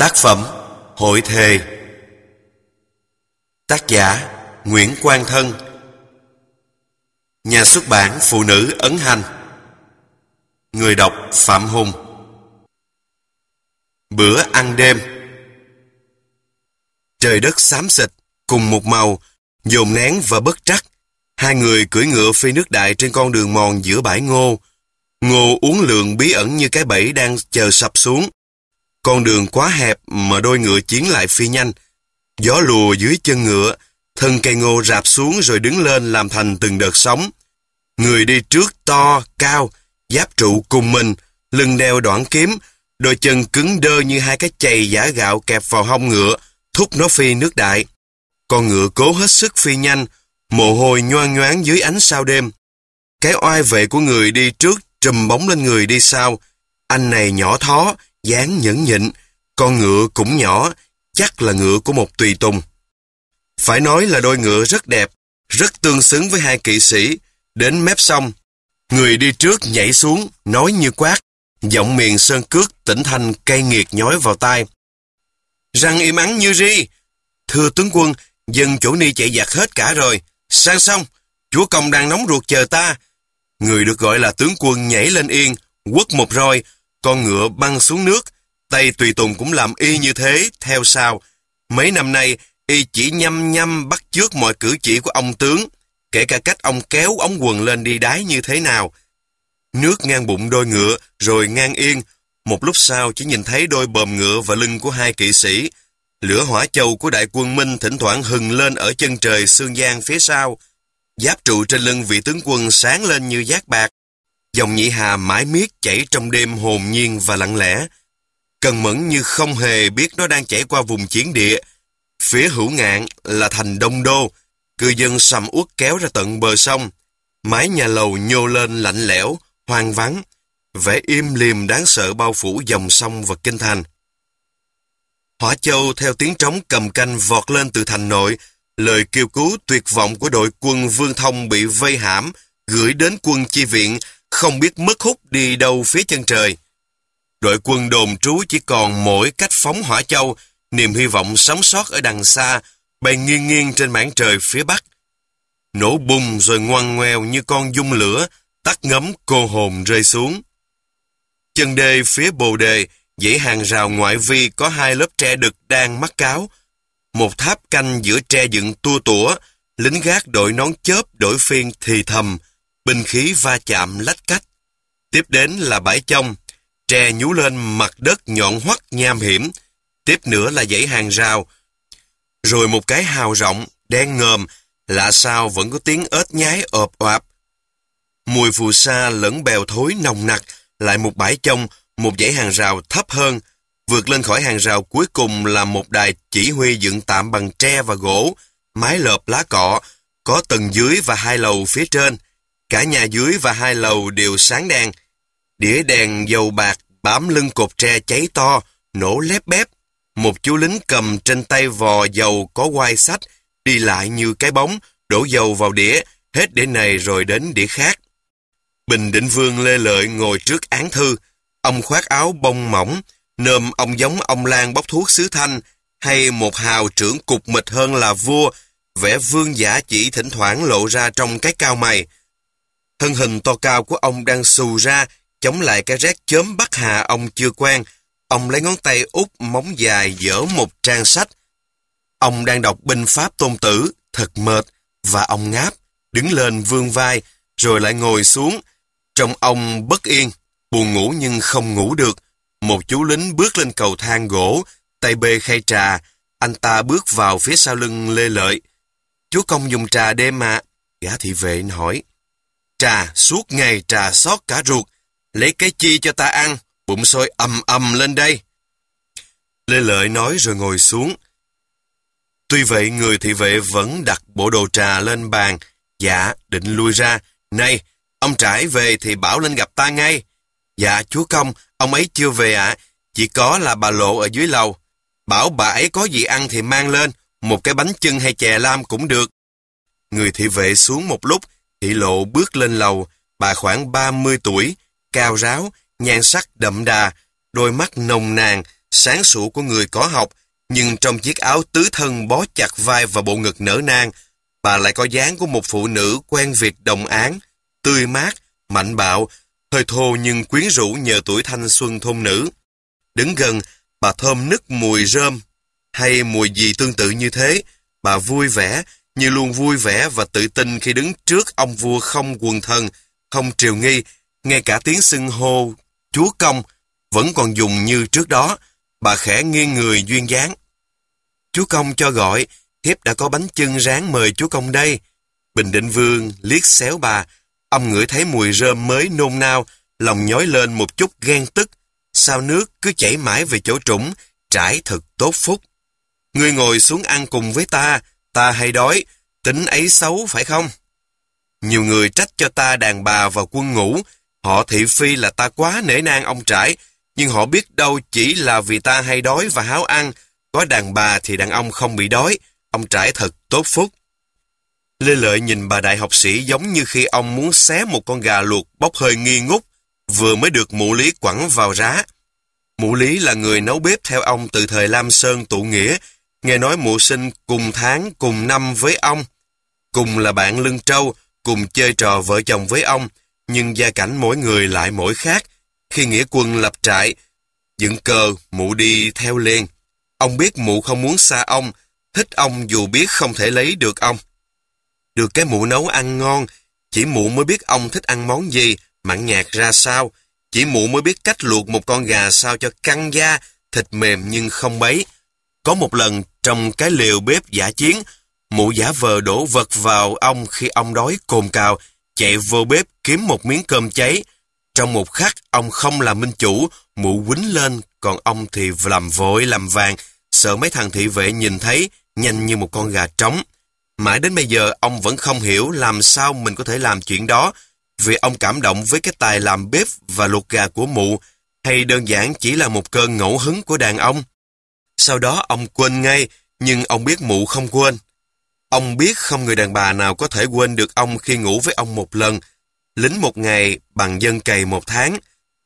Tác phẩm Hội Thề Tác giả Nguyễn Quang Thân Nhà xuất bản Phụ nữ Ấn Hành Người đọc Phạm Hùng Bữa ăn đêm Trời đất xám xịt, cùng một màu, dồn nén và bất trắc. Hai người cưỡi ngựa phi nước đại trên con đường mòn giữa bãi ngô. Ngô uống lượng bí ẩn như cái bẫy đang chờ sập xuống. Con đường quá hẹp mà đôi ngựa chiến lại phi nhanh. Gió lùa dưới chân ngựa, thân cây ngô rạp xuống rồi đứng lên làm thành từng đợt sóng. Người đi trước to, cao, giáp trụ cùng mình, lưng đeo đoạn kiếm, đôi chân cứng đơ như hai cái chày giả gạo kẹp vào hông ngựa, thúc nó phi nước đại. Con ngựa cố hết sức phi nhanh, mồ hôi nhoan nhoáng dưới ánh sao đêm. Cái oai vệ của người đi trước trùm bóng lên người đi sau. Anh này nhỏ thó, dáng nhẫn nhịn, con ngựa cũng nhỏ, chắc là ngựa của một tùy tùng. Phải nói là đôi ngựa rất đẹp, rất tương xứng với hai kỵ sĩ. Đến mép sông, người đi trước nhảy xuống, nói như quát, giọng miền sơn cước tỉnh thanh cay nghiệt nhói vào tai. Răng im ắng như ri. Thưa tướng quân, dân chỗ ni chạy giặc hết cả rồi. Sang sông chúa công đang nóng ruột chờ ta. Người được gọi là tướng quân nhảy lên yên, quất một roi, con ngựa băng xuống nước. Tay tùy tùng cũng làm y như thế, theo sau. Mấy năm nay, y chỉ nhăm nhăm bắt chước mọi cử chỉ của ông tướng, kể cả cách ông kéo ống quần lên đi đái như thế nào. Nước ngang bụng đôi ngựa, rồi ngang yên, một lúc sau chỉ nhìn thấy đôi bờm ngựa và lưng của hai kỵ sĩ. Lửa hỏa châu của đại quân Minh thỉnh thoảng hừng lên ở chân trời xương giang phía sau. Giáp trụ trên lưng vị tướng quân sáng lên như giác bạc. Dòng nhị hà mãi miết chảy trong đêm hồn nhiên và lặng lẽ. Cần mẫn như không hề biết nó đang chảy qua vùng chiến địa. Phía hữu ngạn là thành Đông Đô. Cư dân sầm uất kéo ra tận bờ sông. Mái nhà lầu nhô lên lạnh lẽo, hoang vắng vẻ im liềm đáng sợ bao phủ dòng sông và kinh thành. Hỏa Châu theo tiếng trống cầm canh vọt lên từ thành nội, lời kêu cứu tuyệt vọng của đội quân Vương Thông bị vây hãm, gửi đến quân chi viện, không biết mất hút đi đâu phía chân trời. Đội quân đồn trú chỉ còn mỗi cách phóng Hỏa Châu, niềm hy vọng sống sót ở đằng xa, bay nghiêng nghiêng trên mảng trời phía bắc. Nổ bùng rồi ngoan ngoèo như con dung lửa, tắt ngấm cô hồn rơi xuống. Chân đê phía bồ đề, dãy hàng rào ngoại vi có hai lớp tre đực đang mắc cáo. Một tháp canh giữa tre dựng tua tủa, lính gác đội nón chớp đổi phiên thì thầm, binh khí va chạm lách cách. Tiếp đến là bãi trong, tre nhú lên mặt đất nhọn hoắt nham hiểm. Tiếp nữa là dãy hàng rào. Rồi một cái hào rộng, đen ngòm, lạ sao vẫn có tiếng ếch nhái ộp oạp. Mùi phù sa lẫn bèo thối nồng nặc, lại một bãi trông, một dãy hàng rào thấp hơn. Vượt lên khỏi hàng rào cuối cùng là một đài chỉ huy dựng tạm bằng tre và gỗ, mái lợp lá cọ, có tầng dưới và hai lầu phía trên. Cả nhà dưới và hai lầu đều sáng đèn. Đĩa đèn dầu bạc bám lưng cột tre cháy to, nổ lép bép. Một chú lính cầm trên tay vò dầu có quai sách, đi lại như cái bóng, đổ dầu vào đĩa, hết đĩa này rồi đến đĩa khác. Bình Định Vương Lê Lợi ngồi trước án thư. Ông khoác áo bông mỏng, nơm ông giống ông Lan bóc thuốc sứ thanh, hay một hào trưởng cục mịch hơn là vua, vẻ vương giả chỉ thỉnh thoảng lộ ra trong cái cao mày. Thân hình to cao của ông đang xù ra, chống lại cái rét chớm bắt hà ông chưa quen. Ông lấy ngón tay út móng dài dở một trang sách. Ông đang đọc binh pháp tôn tử, thật mệt, và ông ngáp, đứng lên vương vai, rồi lại ngồi xuống, trong ông bất yên, buồn ngủ nhưng không ngủ được. Một chú lính bước lên cầu thang gỗ, tay bê khay trà. Anh ta bước vào phía sau lưng Lê Lợi. Chú công dùng trà đêm mà. Gã thị vệ hỏi. Trà, suốt ngày trà xót cả ruột. Lấy cái chi cho ta ăn, bụng sôi ầm ầm lên đây. Lê Lợi nói rồi ngồi xuống. Tuy vậy người thị vệ vẫn đặt bộ đồ trà lên bàn. Dạ, định lui ra. Này, Ông trải về thì bảo lên gặp ta ngay. Dạ chúa công, ông ấy chưa về ạ. Chỉ có là bà lộ ở dưới lầu. Bảo bà ấy có gì ăn thì mang lên. Một cái bánh chưng hay chè lam cũng được. Người thị vệ xuống một lúc. Thị lộ bước lên lầu. Bà khoảng 30 tuổi, cao ráo, nhan sắc đậm đà, đôi mắt nồng nàn, sáng sủa của người có học, nhưng trong chiếc áo tứ thân bó chặt vai và bộ ngực nở nang, bà lại có dáng của một phụ nữ quen việc đồng án, tươi mát, mạnh bạo, hơi thô nhưng quyến rũ nhờ tuổi thanh xuân thôn nữ. Đứng gần, bà thơm nức mùi rơm, hay mùi gì tương tự như thế, bà vui vẻ, như luôn vui vẻ và tự tin khi đứng trước ông vua không quần thần, không triều nghi, ngay cả tiếng xưng hô, chúa công, vẫn còn dùng như trước đó, bà khẽ nghiêng người duyên dáng. Chúa công cho gọi, thiếp đã có bánh chưng rán mời chúa công đây. Bình Định Vương liếc xéo bà, ông ngửi thấy mùi rơm mới nôn nao, lòng nhói lên một chút ghen tức. Sao nước cứ chảy mãi về chỗ trũng, trải thật tốt phúc. Ngươi ngồi xuống ăn cùng với ta, ta hay đói, tính ấy xấu phải không? Nhiều người trách cho ta đàn bà và quân ngũ, họ thị phi là ta quá nể nang ông trải, nhưng họ biết đâu chỉ là vì ta hay đói và háo ăn, có đàn bà thì đàn ông không bị đói, ông trải thật tốt phúc. Lê Lợi nhìn bà đại học sĩ giống như khi ông muốn xé một con gà luộc bốc hơi nghi ngút, vừa mới được mụ lý quẳng vào rá. Mụ lý là người nấu bếp theo ông từ thời Lam Sơn tụ nghĩa, nghe nói mụ sinh cùng tháng cùng năm với ông. Cùng là bạn lưng trâu, cùng chơi trò vợ chồng với ông, nhưng gia cảnh mỗi người lại mỗi khác. Khi nghĩa quân lập trại, dựng cờ, mụ đi theo liền. Ông biết mụ không muốn xa ông, thích ông dù biết không thể lấy được ông. Được cái mụ nấu ăn ngon, chỉ mụ mới biết ông thích ăn món gì, mặn nhạt ra sao. Chỉ mụ mới biết cách luộc một con gà sao cho căng da, thịt mềm nhưng không bấy. Có một lần trong cái liều bếp giả chiến, mụ giả vờ đổ vật vào ông khi ông đói cồn cào, chạy vô bếp kiếm một miếng cơm cháy. Trong một khắc, ông không là minh chủ, mụ quýnh lên, còn ông thì làm vội làm vàng, sợ mấy thằng thị vệ nhìn thấy, nhanh như một con gà trống. Mãi đến bây giờ, ông vẫn không hiểu làm sao mình có thể làm chuyện đó, vì ông cảm động với cái tài làm bếp và luộc gà của mụ, hay đơn giản chỉ là một cơn ngẫu hứng của đàn ông. Sau đó ông quên ngay, nhưng ông biết mụ không quên. Ông biết không người đàn bà nào có thể quên được ông khi ngủ với ông một lần. Lính một ngày bằng dân cày một tháng.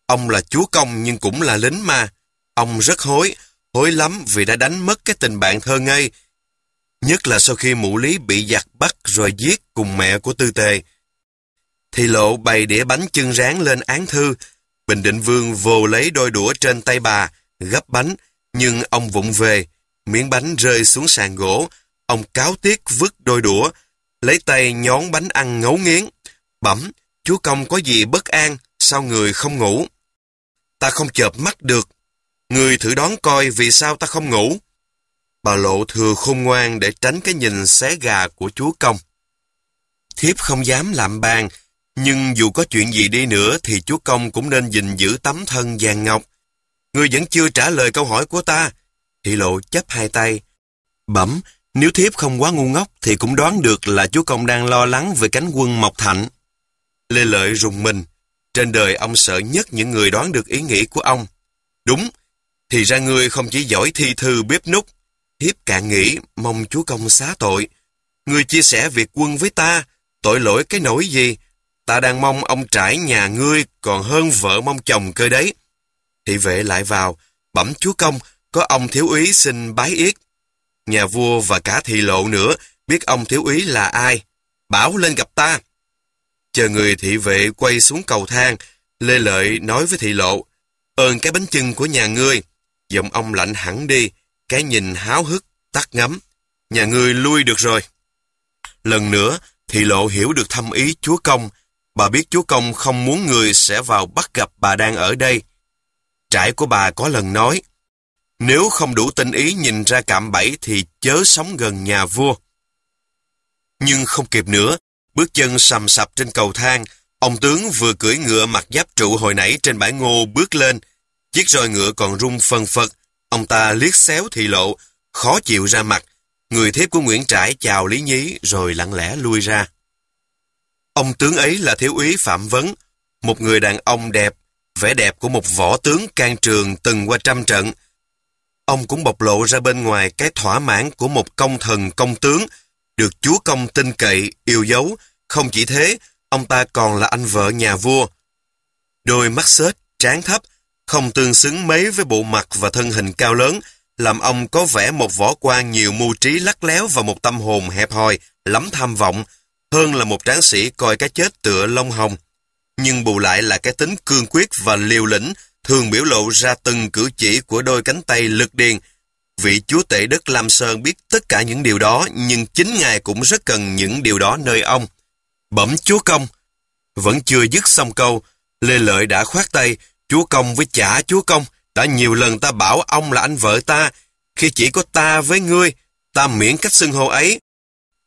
Ông là chúa công nhưng cũng là lính mà. Ông rất hối, hối lắm vì đã đánh mất cái tình bạn thơ ngây. Nhất là sau khi mụ lý bị giặc bắt rồi giết cùng mẹ của tư tề. Thì lộ bày đĩa bánh chân rán lên án thư. Bình định vương vồ lấy đôi đũa trên tay bà, gấp bánh, nhưng ông vụng về, miếng bánh rơi xuống sàn gỗ, ông cáo tiếc vứt đôi đũa, lấy tay nhón bánh ăn ngấu nghiến. Bẩm, chúa công có gì bất an, sao người không ngủ? Ta không chợp mắt được. Người thử đoán coi vì sao ta không ngủ. Bà lộ thừa khôn ngoan để tránh cái nhìn xé gà của chúa công. Thiếp không dám làm bàn, nhưng dù có chuyện gì đi nữa thì chúa công cũng nên gìn giữ tấm thân vàng ngọc. Ngươi vẫn chưa trả lời câu hỏi của ta. Thị lộ chấp hai tay. Bẩm, nếu thiếp không quá ngu ngốc thì cũng đoán được là chúa công đang lo lắng về cánh quân Mộc Thạnh. Lê Lợi rùng mình. Trên đời ông sợ nhất những người đoán được ý nghĩ của ông. Đúng, thì ra ngươi không chỉ giỏi thi thư bếp nút. Thiếp cạn nghĩ mong chúa công xá tội. Ngươi chia sẻ việc quân với ta, tội lỗi cái nỗi gì? Ta đang mong ông trải nhà ngươi còn hơn vợ mong chồng cơ đấy. Thị vệ lại vào, bẩm chúa công, có ông thiếu úy xin bái yết. Nhà vua và cả thị lộ nữa biết ông thiếu úy là ai. Bảo lên gặp ta. Chờ người thị vệ quay xuống cầu thang, Lê Lợi nói với thị lộ, ơn cái bánh chưng của nhà ngươi. Giọng ông lạnh hẳn đi, cái nhìn háo hức, tắt ngấm Nhà ngươi lui được rồi. Lần nữa, thị lộ hiểu được thâm ý chúa công. Bà biết chúa công không muốn người sẽ vào bắt gặp bà đang ở đây. Trải của bà có lần nói, nếu không đủ tinh ý nhìn ra cạm bẫy thì chớ sống gần nhà vua. Nhưng không kịp nữa, bước chân sầm sập trên cầu thang, ông tướng vừa cưỡi ngựa mặc giáp trụ hồi nãy trên bãi ngô bước lên. Chiếc roi ngựa còn rung phân phật, ông ta liếc xéo thị lộ, khó chịu ra mặt. Người thiếp của Nguyễn Trãi chào Lý Nhí rồi lặng lẽ lui ra. Ông tướng ấy là thiếu úy Phạm Vấn, một người đàn ông đẹp, vẻ đẹp của một võ tướng can trường từng qua trăm trận. Ông cũng bộc lộ ra bên ngoài cái thỏa mãn của một công thần công tướng, được chúa công tin cậy, yêu dấu. Không chỉ thế, ông ta còn là anh vợ nhà vua. Đôi mắt xếch, trán thấp, không tương xứng mấy với bộ mặt và thân hình cao lớn, làm ông có vẻ một võ quan nhiều mưu trí lắc léo và một tâm hồn hẹp hòi, lắm tham vọng, hơn là một tráng sĩ coi cái chết tựa lông hồng. Nhưng bù lại là cái tính cương quyết và liều lĩnh, thường biểu lộ ra từng cử chỉ của đôi cánh tay lực điền. Vị chúa tể đất Lam Sơn biết tất cả những điều đó, nhưng chính ngài cũng rất cần những điều đó nơi ông. Bẩm chúa công. Vẫn chưa dứt xong câu, Lê Lợi đã khoát tay, chúa công với chả chúa công, đã nhiều lần ta bảo ông là anh vợ ta, khi chỉ có ta với ngươi, ta miễn cách xưng hô ấy.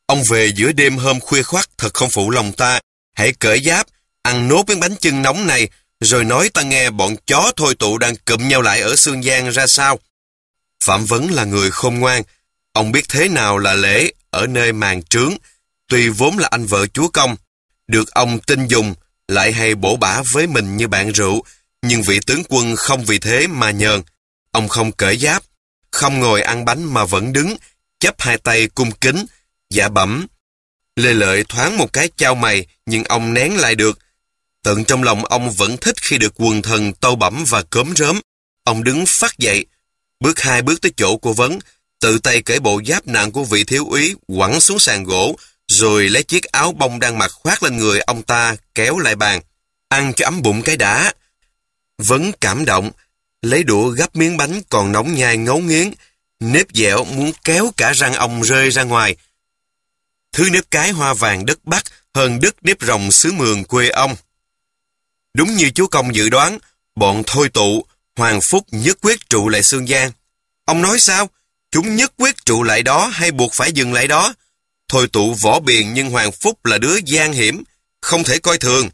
Ông về giữa đêm hôm khuya khoắt thật không phụ lòng ta, hãy cởi giáp, ăn nốt miếng bánh chưng nóng này, rồi nói ta nghe bọn chó thôi tụ đang cụm nhau lại ở Sương Giang ra sao. Phạm Vấn là người khôn ngoan, ông biết thế nào là lễ ở nơi màn trướng, tuy vốn là anh vợ chúa công, được ông tin dùng, lại hay bổ bả với mình như bạn rượu, nhưng vị tướng quân không vì thế mà nhờn. Ông không cởi giáp, không ngồi ăn bánh mà vẫn đứng, chấp hai tay cung kính, giả bẩm. Lê Lợi thoáng một cái trao mày, nhưng ông nén lại được. Tận trong lòng ông vẫn thích khi được quần thần tâu bẩm và cớm rớm. Ông đứng phát dậy, bước hai bước tới chỗ của Vấn, tự tay cởi bộ giáp nặng của vị thiếu úy quẳng xuống sàn gỗ, rồi lấy chiếc áo bông đang mặc khoác lên người ông ta kéo lại bàn. Ăn cho ấm bụng cái đã. Vấn cảm động, lấy đũa gắp miếng bánh còn nóng nhai ngấu nghiến, nếp dẻo muốn kéo cả răng ông rơi ra ngoài. Thứ nếp cái hoa vàng đất Bắc hơn đất nếp rồng xứ mường quê ông. Đúng như chú Công dự đoán, bọn thôi tụ, Hoàng Phúc nhất quyết trụ lại Sương Giang. Ông nói sao? Chúng nhất quyết trụ lại đó hay buộc phải dừng lại đó? Thôi tụ võ biền nhưng Hoàng Phúc là đứa gian hiểm, không thể coi thường.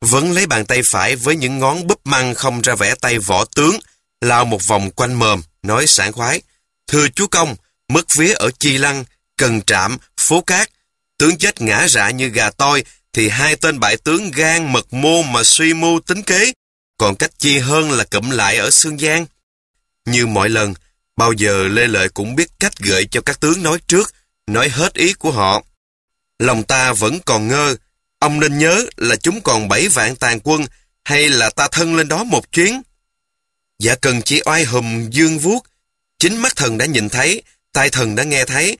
Vẫn lấy bàn tay phải với những ngón búp măng không ra vẽ tay võ tướng, lao một vòng quanh mồm, nói sảng khoái. Thưa chúa công, mất vía ở Chi Lăng, Cần Trạm, Phố Cát, tướng chết ngã rạ như gà toi, thì hai tên bại tướng gan mật mô mà suy mưu tính kế, còn cách chi hơn là cụm lại ở Sương Giang. Như mọi lần, bao giờ Lê Lợi cũng biết cách gợi cho các tướng nói trước, nói hết ý của họ. Lòng ta vẫn còn ngơ, ông nên nhớ là chúng còn bảy vạn tàn quân, hay là ta thân lên đó một chuyến. Dạ cần chỉ oai hùm dương vuốt, chính mắt thần đã nhìn thấy, tai thần đã nghe thấy.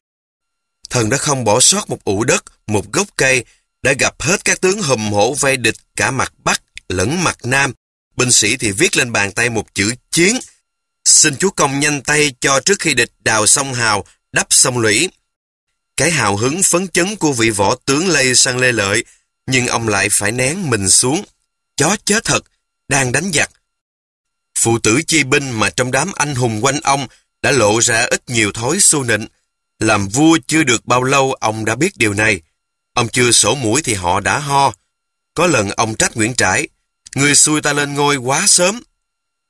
Thần đã không bỏ sót một ụ đất, một gốc cây, đã gặp hết các tướng hùm hổ vây địch cả mặt Bắc lẫn mặt Nam. Binh sĩ thì viết lên bàn tay một chữ chiến. Xin chúa công nhanh tay cho trước khi địch đào sông Hào, đắp sông Lũy. Cái hào hứng phấn chấn của vị võ tướng lây sang Lê Lợi, nhưng ông lại phải nén mình xuống. Chó chết thật, đang đánh giặc. Phụ tử chi binh mà trong đám anh hùng quanh ông đã lộ ra ít nhiều thói xu nịnh. Làm vua chưa được bao lâu ông đã biết điều này. Ông chưa sổ mũi thì họ đã ho. Có lần ông trách Nguyễn Trãi, người xui ta lên ngôi quá sớm.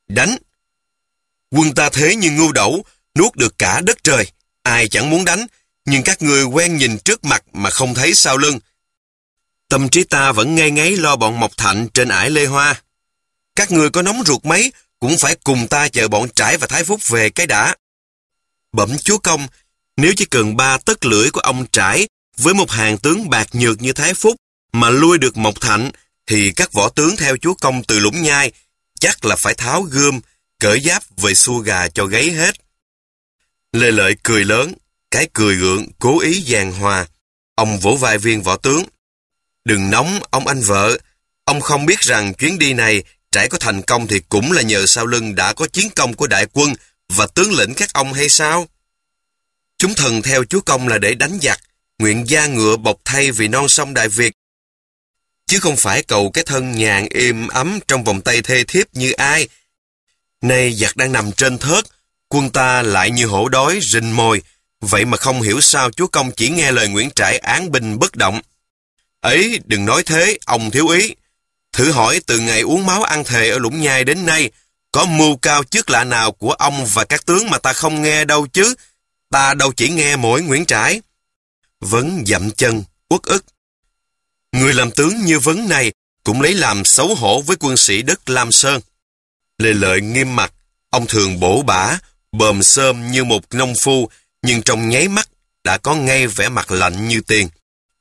Đánh. Quân ta thế như ngu đẩu, nuốt được cả đất trời. Ai chẳng muốn đánh, nhưng các người quen nhìn trước mặt mà không thấy sau lưng. Tâm trí ta vẫn ngây ngáy lo bọn Mộc Thạnh trên ải Lê Hoa. Các người có nóng ruột mấy, cũng phải cùng ta chờ bọn Trãi và Thái Phúc về cái đã. Bẩm chúa công, nếu chỉ cần ba tấc lưỡi của ông Trãi với một hàng tướng bạc nhược như Thái Phúc mà lui được Mộc Thạnh, thì các võ tướng theo chúa công từ lũng nhai chắc là phải tháo gươm, cởi giáp về xua gà cho gáy hết. Lê Lợi cười lớn, cái cười gượng, cố ý giàn hòa. Ông vỗ vai viên võ tướng. Đừng nóng, ông anh vợ. Ông không biết rằng chuyến đi này trải có thành công thì cũng là nhờ sau lưng đã có chiến công của đại quân và tướng lĩnh các ông hay sao? Chúng thần theo chúa công là để đánh giặc, nguyện gia ngựa bọc thay vì non sông Đại Việt. Chứ không phải cầu cái thân nhàn êm ấm trong vòng tay thê thiếp như ai. Nay giặc đang nằm trên thớt, quân ta lại như hổ đói, rình mồi, vậy mà không hiểu sao chúa công chỉ nghe lời Nguyễn Trãi án binh bất động. Ấy, đừng nói thế, ông thiếu ý. Thử hỏi từ ngày uống máu ăn thề ở Lũng Nhai đến nay, có mưu cao chức lạ nào của ông và các tướng mà ta không nghe đâu chứ? Ta đâu chỉ nghe mỗi Nguyễn Trãi. Vấn dậm chân, uất ức. Người làm tướng như vấn này cũng lấy làm xấu hổ với quân sĩ đất Lam Sơn. Lê Lợi nghiêm mặt, ông thường bổ bả, bờm sơm như một nông phu, nhưng trong nháy mắt đã có ngay vẻ mặt lạnh như tiền.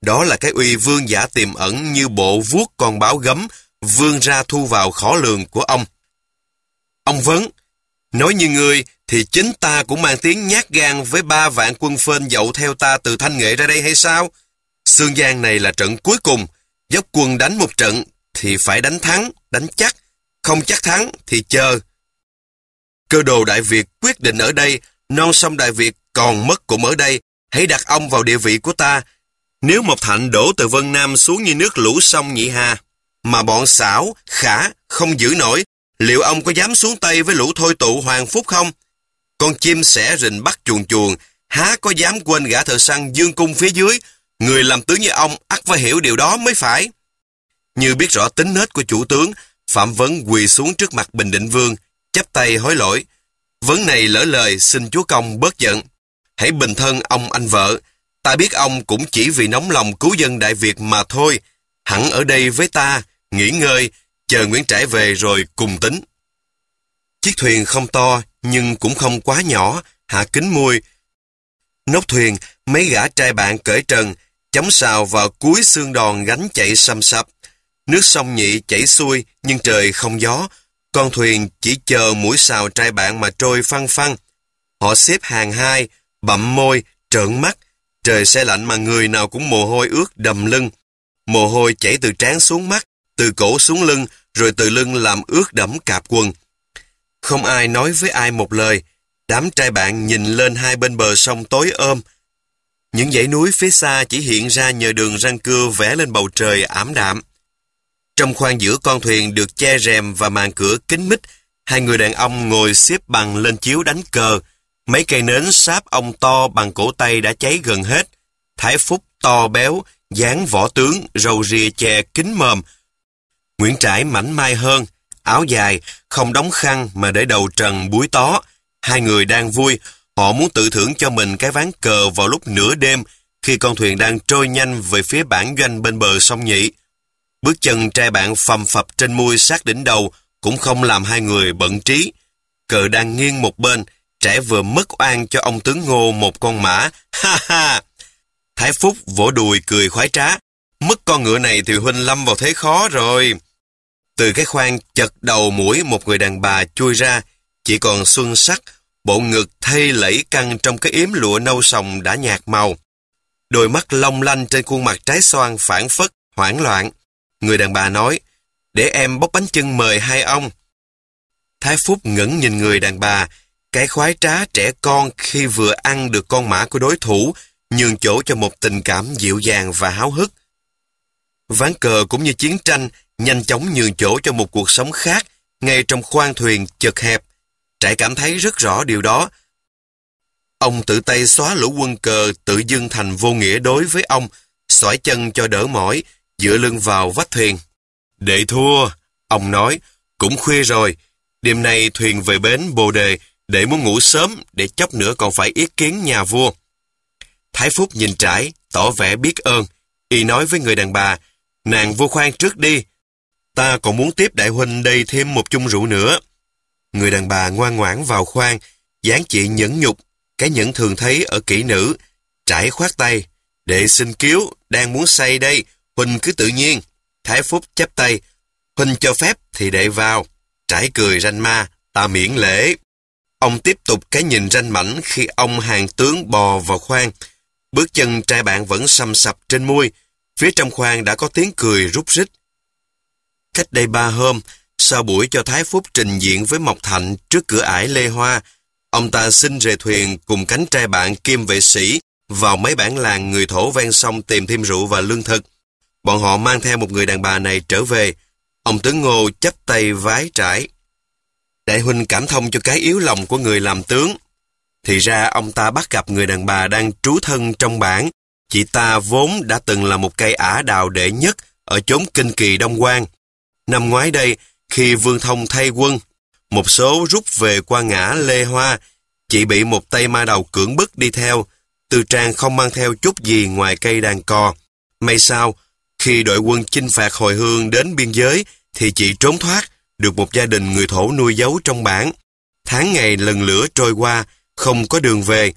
Đó là cái uy vương giả tiềm ẩn như bộ vuốt con báo gấm, vương ra thu vào khó lường của ông. Ông vấn, nói như người thì chính ta cũng mang tiếng nhát gan với ba vạn quân phên dậu theo ta từ Thanh Nghệ ra đây hay sao? Sương Giang này là trận cuối cùng, dốc quân đánh một trận thì phải đánh thắng, đánh chắc, không chắc thắng thì chờ. Cơ đồ Đại Việt quyết định ở đây, non sông Đại Việt còn mất cũng ở đây, hãy đặt ông vào địa vị của ta. Nếu một thạnh đổ từ Vân Nam xuống như nước lũ sông Nhị Hà, mà bọn xảo, khả không giữ nổi, liệu ông có dám xuống tay với lũ thôi tụ Hoàng Phúc không? Con chim sẻ rình bắt chuồn chuồn, há có dám quên gã thợ săn dương cung phía dưới, người làm tướng như ông ắt phải hiểu điều đó mới phải. Như biết rõ tính nết của chủ tướng, Phạm Vấn quỳ xuống trước mặt Bình Định Vương, chắp tay hối lỗi. Vấn này lỡ lời xin chúa công bớt giận. Hãy bình thân ông anh vợ. Ta biết ông cũng chỉ vì nóng lòng cứu dân Đại Việt mà thôi. Hẳn ở đây với ta, nghỉ ngơi, chờ Nguyễn Trãi về rồi cùng tính. Chiếc thuyền không to, nhưng cũng không quá nhỏ, hạ kính môi. nóc thuyền, mấy gã trai bạn cởi trần, chấm xào vào cuối xương đòn gánh chạy xăm sập. Nước sông nhị chảy xuôi, nhưng trời không gió. Con thuyền chỉ chờ mũi xào trai bạn mà trôi phăng phăng. Họ xếp hàng hai, bậm môi, trợn mắt. Trời xe lạnh mà người nào cũng mồ hôi ướt đầm lưng. Mồ hôi chảy từ trán xuống mắt, từ cổ xuống lưng, rồi từ lưng làm ướt đẫm cạp quần. Không ai nói với ai một lời. Đám trai bạn nhìn lên hai bên bờ sông tối ôm. Những dãy núi phía xa chỉ hiện ra nhờ đường răng cưa vẽ lên bầu trời ảm đạm. Trong khoang giữa con thuyền được che rèm và màn cửa kín mít, hai người đàn ông ngồi xếp bằng lên chiếu đánh cờ. Mấy cây nến sáp ông to bằng cổ tay đã cháy gần hết. Thái Phúc to béo, dáng võ tướng, râu ria che kín mồm. Nguyễn Trãi mảnh mai hơn, áo dài, không đóng khăn mà để đầu trần búi tó. Hai người đang vui, họ muốn tự thưởng cho mình cái ván cờ vào lúc nửa đêm khi con thuyền đang trôi nhanh về phía bản doanh bên bờ sông Nhị. Bước chân trai bạn phầm phập trên mui sát đỉnh đầu cũng không làm hai người bận trí. Cờ đang nghiêng một bên, trẻ vừa mất oan cho ông tướng ngô một con mã. Ha ha! Thái Phúc vỗ đùi cười khoái trá. Mất con ngựa này thì huynh lâm vào thế khó rồi. Từ cái khoang chật đầu mũi một người đàn bà chui ra, chỉ còn xuân sắc, bộ ngực thay lẫy căng trong cái yếm lụa nâu sòng đã nhạt màu. Đôi mắt long lanh trên khuôn mặt trái xoan phản phất, hoảng loạn. Người đàn bà nói, để em bóc bánh chưng mời hai ông. Thái Phúc ngẩn nhìn người đàn bà, cái khoái trá trẻ con khi vừa ăn được con mã của đối thủ, nhường chỗ cho một tình cảm dịu dàng và háo hức. Ván cờ cũng như chiến tranh, nhanh chóng nhường chỗ cho một cuộc sống khác, ngay trong khoang thuyền chật hẹp. Trải cảm thấy rất rõ điều đó. Ông tự tay xóa lũ quân cờ tự dưng thành vô nghĩa đối với ông, xoải chân cho đỡ mỏi, dựa lưng vào vách thuyền. Để thua, ông nói, cũng khuya rồi. Đêm nay thuyền về bến Bồ Đề để muốn ngủ sớm để chốc nữa còn phải ý kiến nhà vua. Thái Phúc nhìn trải, tỏ vẻ biết ơn. Y nói với người đàn bà, nàng vô khoan trước đi, Ta còn muốn tiếp đại huynh đây thêm một chung rượu nữa. Người đàn bà ngoan ngoãn vào khoang, dáng chị nhẫn nhục, cái nhẫn thường thấy ở kỹ nữ, trải khoát tay. Đệ xin cứu, đang muốn say đây, huynh cứ tự nhiên. Thái Phúc chấp tay, huynh cho phép thì đệ vào. Trải cười ranh ma, ta miễn lễ. Ông tiếp tục cái nhìn ranh mảnh khi ông hàng tướng bò vào khoang. Bước chân trai bạn vẫn xăm sập trên môi. Phía trong khoang đã có tiếng cười rút rít. Cách đây ba hôm, sau buổi cho Thái Phúc trình diện với Mộc Thạnh trước cửa ải Lê Hoa, ông ta xin rời thuyền cùng cánh trai bạn kim vệ sĩ vào mấy bản làng người thổ ven sông tìm thêm rượu và lương thực. Bọn họ mang theo một người đàn bà này trở về. Ông tướng Ngô chấp tay vái trải. Đại huynh cảm thông cho cái yếu lòng của người làm tướng. Thì ra ông ta bắt gặp người đàn bà đang trú thân trong bản. Chị ta vốn đã từng là một cây ả đào đệ nhất ở chốn kinh kỳ Đông Quang. Năm ngoái đây, khi Vương Thông thay quân, một số rút về qua ngã Lê Hoa, chỉ bị một tay ma đầu cưỡng bức đi theo, từ trang không mang theo chút gì ngoài cây đàn cò. May sao, khi đội quân chinh phạt hồi hương đến biên giới, thì chị trốn thoát, được một gia đình người thổ nuôi giấu trong bản. Tháng ngày lần lửa trôi qua, không có đường về.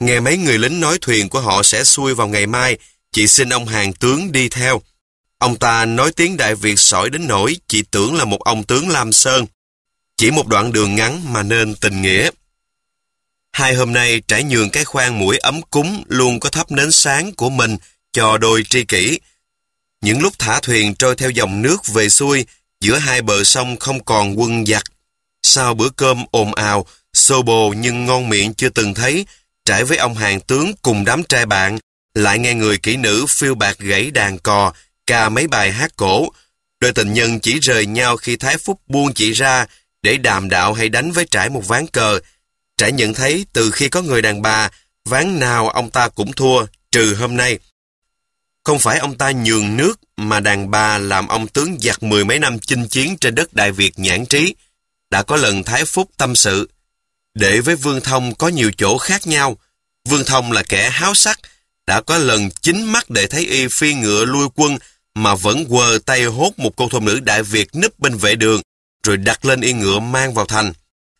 Nghe mấy người lính nói thuyền của họ sẽ xuôi vào ngày mai, chị xin ông hàng tướng đi theo. Ông ta nói tiếng Đại Việt sỏi đến nỗi chỉ tưởng là một ông tướng Lam Sơn. Chỉ một đoạn đường ngắn mà nên tình nghĩa. Hai hôm nay trải nhường cái khoang mũi ấm cúng luôn có thắp nến sáng của mình cho đôi tri kỷ. Những lúc thả thuyền trôi theo dòng nước về xuôi, giữa hai bờ sông không còn quân giặc. Sau bữa cơm ồn ào, xô bồ nhưng ngon miệng chưa từng thấy, trải với ông hàng tướng cùng đám trai bạn, lại nghe người kỹ nữ phiêu bạc gãy đàn cò, ca mấy bài hát cổ. Đôi tình nhân chỉ rời nhau khi Thái Phúc buông chị ra để đàm đạo hay đánh với trải một ván cờ. Trải nhận thấy từ khi có người đàn bà, ván nào ông ta cũng thua, trừ hôm nay. Không phải ông ta nhường nước mà đàn bà làm ông tướng giặc mười mấy năm chinh chiến trên đất Đại Việt nhãn trí. Đã có lần Thái Phúc tâm sự. Để với Vương Thông có nhiều chỗ khác nhau. Vương Thông là kẻ háo sắc, đã có lần chính mắt để thấy y phi ngựa lui quân mà vẫn quờ tay hốt một cô thôn nữ Đại Việt nấp bên vệ đường, rồi đặt lên y ngựa mang vào thành.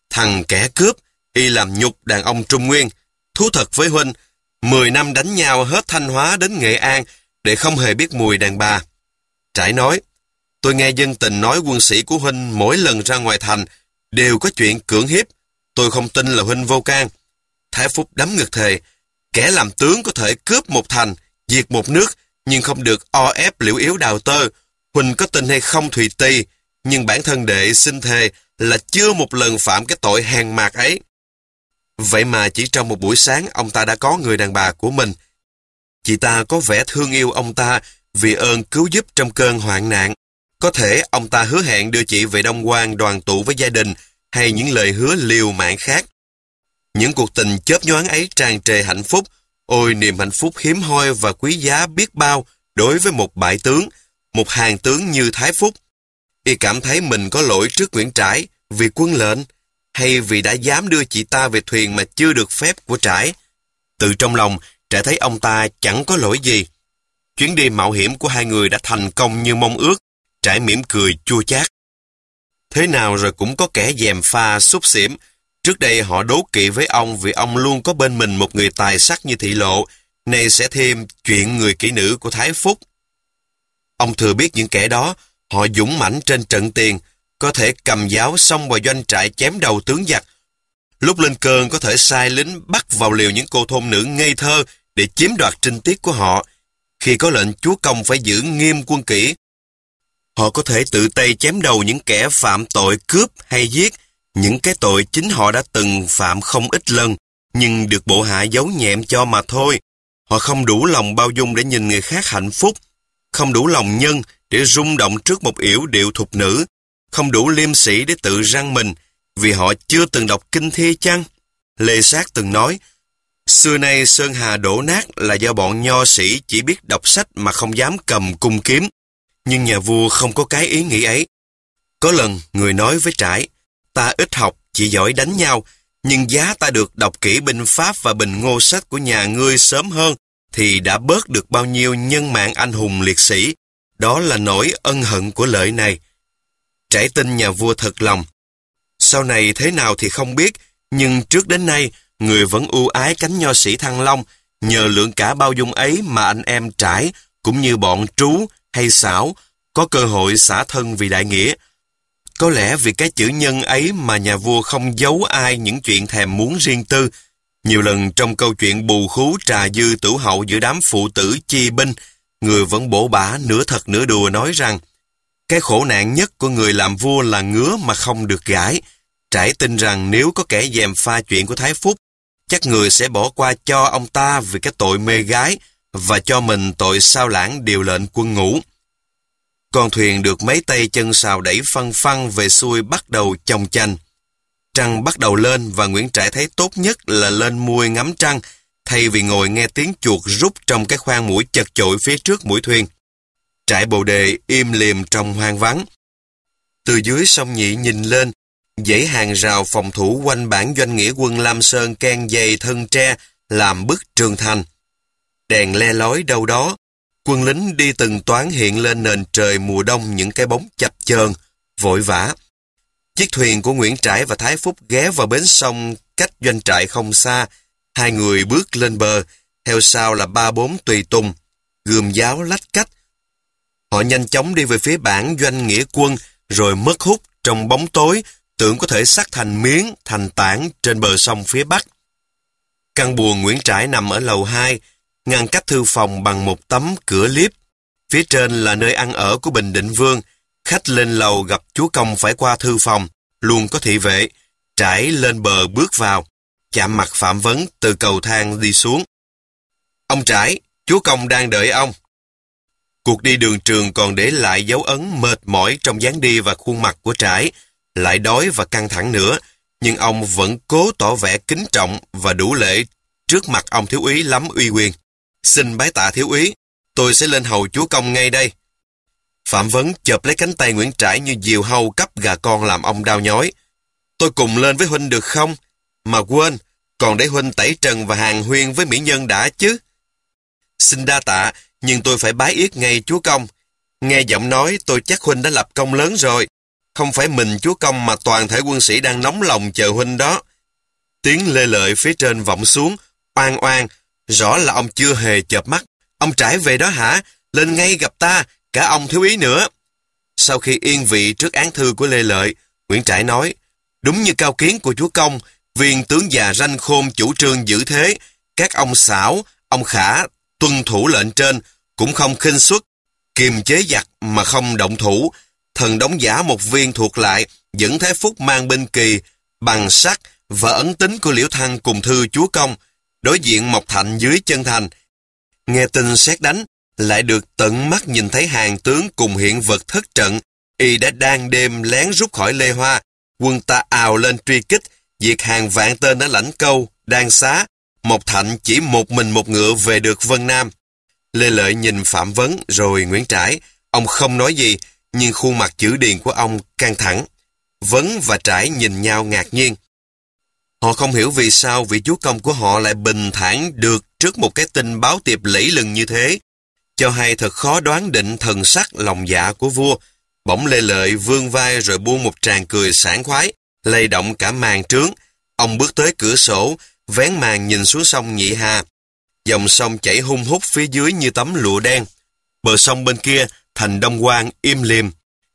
Thằng kẻ cướp, y làm nhục đàn ông Trung Nguyên. Thú thật với Huynh, 10 năm đánh nhau hết Thanh Hóa đến Nghệ An để không hề biết mùi đàn bà. Trải nói, tôi nghe dân tình nói quân sĩ của Huynh mỗi lần ra ngoài thành đều có chuyện cưỡng hiếp. Tôi không tin là Huynh vô can. Thái Phúc đấm ngực thề, kẻ làm tướng có thể cướp một thành, diệt một nước, nhưng không được o ép liễu yếu đào tơ. huỳnh có tin hay không Thùy Ti, nhưng bản thân đệ xin thề là chưa một lần phạm cái tội hèn mạc ấy. Vậy mà chỉ trong một buổi sáng ông ta đã có người đàn bà của mình. Chị ta có vẻ thương yêu ông ta vì ơn cứu giúp trong cơn hoạn nạn. Có thể ông ta hứa hẹn đưa chị về Đông Quan đoàn tụ với gia đình hay những lời hứa liều mạng khác. Những cuộc tình chớp nhoáng ấy tràn trề hạnh phúc, ôi niềm hạnh phúc hiếm hoi và quý giá biết bao đối với một bại tướng, một hàng tướng như Thái Phúc. Y cảm thấy mình có lỗi trước Nguyễn Trãi vì quân lệnh, hay vì đã dám đưa chị ta về thuyền mà chưa được phép của Trãi. Từ trong lòng, Trãi thấy ông ta chẳng có lỗi gì. Chuyến đi mạo hiểm của hai người đã thành công như mong ước, Trãi mỉm cười chua chát. Thế nào rồi cũng có kẻ dèm pha xúc xỉm. Trước đây họ đố kỵ với ông vì ông luôn có bên mình một người tài sắc như thị lộ, nay sẽ thêm chuyện người kỹ nữ của Thái Phúc. Ông thừa biết những kẻ đó, họ dũng mãnh trên trận tiền, có thể cầm giáo xông vào doanh trại chém đầu tướng giặc. Lúc lên cơn có thể sai lính bắt vào liều những cô thôn nữ ngây thơ để chiếm đoạt trinh tiết của họ. Khi có lệnh chúa công phải giữ nghiêm quân kỹ, họ có thể tự tay chém đầu những kẻ phạm tội cướp hay giết, những cái tội chính họ đã từng phạm không ít lần, nhưng được bộ hạ giấu nhẹm cho mà thôi. Họ không đủ lòng bao dung để nhìn người khác hạnh phúc, không đủ lòng nhân để rung động trước một yểu điệu thục nữ, không đủ liêm sĩ để tự răng mình, vì họ chưa từng đọc kinh thi chăng? Lê Sát từng nói, xưa nay Sơn Hà đổ nát là do bọn nho sĩ chỉ biết đọc sách mà không dám cầm cung kiếm. Nhưng nhà vua không có cái ý nghĩ ấy. Có lần người nói với trải, ta ít học, chỉ giỏi đánh nhau, nhưng giá ta được đọc kỹ binh pháp và bình ngô sách của nhà ngươi sớm hơn, thì đã bớt được bao nhiêu nhân mạng anh hùng liệt sĩ. Đó là nỗi ân hận của lợi này. Trải tin nhà vua thật lòng. Sau này thế nào thì không biết, nhưng trước đến nay, người vẫn ưu ái cánh nho sĩ Thăng Long, nhờ lượng cả bao dung ấy mà anh em trải, cũng như bọn trú hay xảo, có cơ hội xả thân vì đại nghĩa. Có lẽ vì cái chữ nhân ấy mà nhà vua không giấu ai những chuyện thèm muốn riêng tư. Nhiều lần trong câu chuyện bù khú trà dư tử hậu giữa đám phụ tử chi binh, người vẫn bổ bả nửa thật nửa đùa nói rằng cái khổ nạn nhất của người làm vua là ngứa mà không được gãi. Trải tin rằng nếu có kẻ dèm pha chuyện của Thái Phúc, chắc người sẽ bỏ qua cho ông ta vì cái tội mê gái và cho mình tội sao lãng điều lệnh quân ngũ. Con thuyền được mấy tay chân xào đẩy phăng phăng về xuôi bắt đầu chồng chành. Trăng bắt đầu lên và Nguyễn Trãi thấy tốt nhất là lên muôi ngắm trăng thay vì ngồi nghe tiếng chuột rút trong cái khoang mũi chật chội phía trước mũi thuyền. Trại bồ đề im liềm trong hoang vắng. Từ dưới sông nhị nhìn lên, dãy hàng rào phòng thủ quanh bản doanh nghĩa quân Lam Sơn can dày thân tre làm bức trường thành. Đèn le lói đâu đó, quân lính đi từng toán hiện lên nền trời mùa đông những cái bóng chập chờn, vội vã. Chiếc thuyền của Nguyễn Trãi và Thái Phúc ghé vào bến sông cách doanh trại không xa, hai người bước lên bờ, theo sau là ba bốn tùy tùng, gươm giáo lách cách, Họ nhanh chóng đi về phía bản doanh nghĩa quân, rồi mất hút trong bóng tối, tưởng có thể sắc thành miếng, thành tảng trên bờ sông phía bắc. Căn buồng Nguyễn Trãi nằm ở lầu 2, ngăn cách thư phòng bằng một tấm cửa liếp. Phía trên là nơi ăn ở của Bình Định Vương. Khách lên lầu gặp chúa công phải qua thư phòng, luôn có thị vệ. Trãi lên bờ bước vào, chạm mặt Phạm Vấn từ cầu thang đi xuống. Ông Trãi, chúa công đang đợi ông. Cuộc đi đường trường còn để lại dấu ấn mệt mỏi trong dáng đi và khuôn mặt của Trãi, lại đói và căng thẳng nữa, nhưng ông vẫn cố tỏ vẻ kính trọng và đủ lễ trước mặt ông thiếu úy lắm uy quyền. Xin bái tạ thiếu úy, tôi sẽ lên hầu chúa công ngay đây. Phạm Vấn chợp lấy cánh tay Nguyễn Trãi như diều hâu cấp gà con làm ông đau nhói. Tôi cùng lên với Huynh được không? Mà quên, còn để Huynh tẩy trần và hàng huyên với mỹ nhân đã chứ. Xin đa tạ, nhưng tôi phải bái yết ngay chúa công. Nghe giọng nói tôi chắc Huynh đã lập công lớn rồi. Không phải mình chúa công mà toàn thể quân sĩ đang nóng lòng chờ Huynh đó. Tiếng lê lợi phía trên vọng xuống, oan oan, rõ là ông chưa hề chợp mắt. Ông trải về đó hả? Lên ngay gặp ta, cả ông thiếu ý nữa. Sau khi yên vị trước án thư của Lê Lợi, Nguyễn Trãi nói, đúng như cao kiến của chúa công, viên tướng già ranh khôn chủ trương giữ thế, các ông xảo, ông khả tuân thủ lệnh trên, cũng không khinh suất, kiềm chế giặc mà không động thủ, thần đóng giả một viên thuộc lại, dẫn Thế Phúc mang binh kỳ, bằng sắt và ấn tính của Liễu Thăng cùng thư chúa công, đối diện Mộc Thạnh dưới chân thành. Nghe tin xét đánh, lại được tận mắt nhìn thấy hàng tướng cùng hiện vật thất trận, y đã đang đêm lén rút khỏi Lê Hoa, quân ta ào lên truy kích, diệt hàng vạn tên ở lãnh câu, đang xá, Mộc Thạnh chỉ một mình một ngựa về được Vân Nam. Lê Lợi nhìn Phạm Vấn rồi Nguyễn Trãi, ông không nói gì, nhưng khuôn mặt chữ điền của ông căng thẳng. Vấn và Trãi nhìn nhau ngạc nhiên. Họ không hiểu vì sao vị chúa công của họ lại bình thản được trước một cái tin báo tiệp lẫy lừng như thế. Cho hay thật khó đoán định thần sắc lòng dạ của vua. Bỗng lê lợi vương vai rồi buông một tràng cười sảng khoái, lay động cả màn trướng. Ông bước tới cửa sổ, vén màn nhìn xuống sông Nhị Hà. Dòng sông chảy hung hút phía dưới như tấm lụa đen. Bờ sông bên kia, thành Đông Quang im liềm.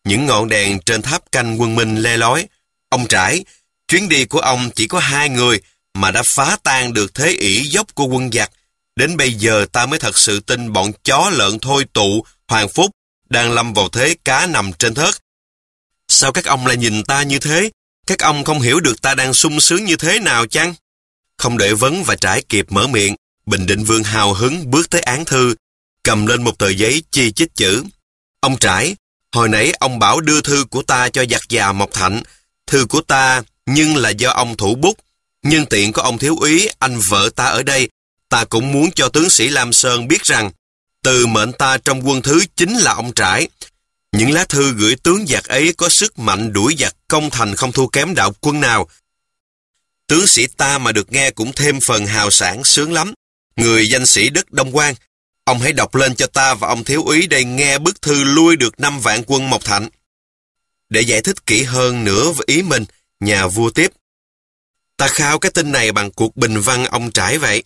Những ngọn đèn trên tháp canh quân minh le lói. Ông trải, chuyến đi của ông chỉ có hai người mà đã phá tan được thế ỷ dốc của quân giặc. Đến bây giờ ta mới thật sự tin bọn chó lợn thôi tụ, Hoàng Phúc, đang lâm vào thế cá nằm trên thớt. Sao các ông lại nhìn ta như thế? Các ông không hiểu được ta đang sung sướng như thế nào chăng? Không để vấn và trải kịp mở miệng, Bình Định Vương hào hứng bước tới án thư, cầm lên một tờ giấy chi chích chữ. Ông trải, hồi nãy ông bảo đưa thư của ta cho giặc già Mộc Thạnh. Thư của ta nhưng là do ông thủ bút. Nhưng tiện có ông thiếu úy, anh vợ ta ở đây, ta cũng muốn cho tướng sĩ Lam Sơn biết rằng từ mệnh ta trong quân thứ chính là ông trải. Những lá thư gửi tướng giặc ấy có sức mạnh đuổi giặc công thành không thua kém đạo quân nào. Tướng sĩ ta mà được nghe cũng thêm phần hào sản sướng lắm. Người danh sĩ đất Đông Quang, ông hãy đọc lên cho ta và ông thiếu úy đây nghe bức thư lui được năm vạn quân Mộc Thạnh. Để giải thích kỹ hơn nữa với ý mình, nhà vua tiếp. Ta khao cái tin này bằng cuộc bình văn ông Trãi vậy.